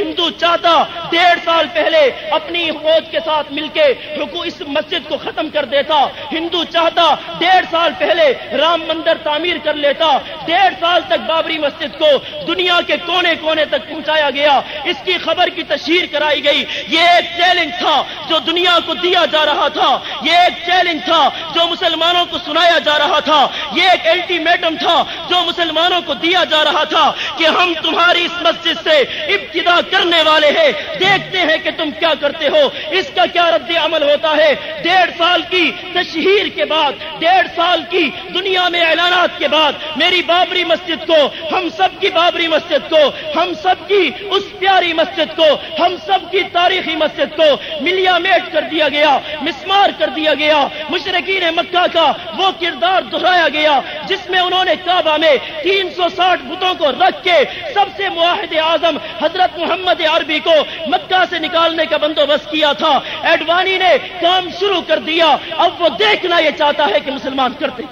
ہندو چاہتا ڈیڑھ سال پہلے اپنی فوج کے ساتھ مل کے اس مسجد کو ختم کر دیتا۔ ہندو چاہتا ڈیڑھ سال پہلے رام مندر تعمیر کر لیتا۔ ڈیڑھ سال تک بابری مسجد کو دنیا کے کونے کونے تک پہنچایا گیا۔ اس کی خبر کی تشہیر کرائی گئی۔ یہ ایک چیلنج تھا جو دنیا کو دیا جا رہا تھا۔ یہ ایک چیلنج تھا جو مسلمانوں کو سنایا جا رہا تھا۔ یہ ایک الٹیمیٹم تھا جو مسلمانوں کو دیا جا رہا تھا کہ ہم تمہاری اس مسجد سے ابتدا کرنے والے ہیں۔ دیکھتے ہیں کہ تم کیا کرتے ہو۔ اس کا کیا رد عمل ہوتا ہے؟ ڈیڑھ سال کی تشہیر کے بعد، ڈیڑھ سال کی دنیا میں اعلانات کے بعد میری بابری مسجد کو، ہم سب کی بابری مسجد کو، ہم سب کی اس پیاری مسجد کو، ہم سب کی تاریخی مسجد کو ملیا میٹ کر دیا گیا، مسمار کر دیا گیا۔ مشرقین مکہ کا وہ کردار دہرایا گیا۔ جس میں انہوں نے کعبہ میں تین سو ساٹھ بتوں کو رکھ کے سب سے معاہد اعظم حضرت محمد عربی کو مکہ سے نکالنے کا بندوبست کیا تھا۔ ایڈوانی نے کام شروع کر دیا۔ اب وہ دیکھنا یہ چاہتا ہے کہ مسلمان کرتے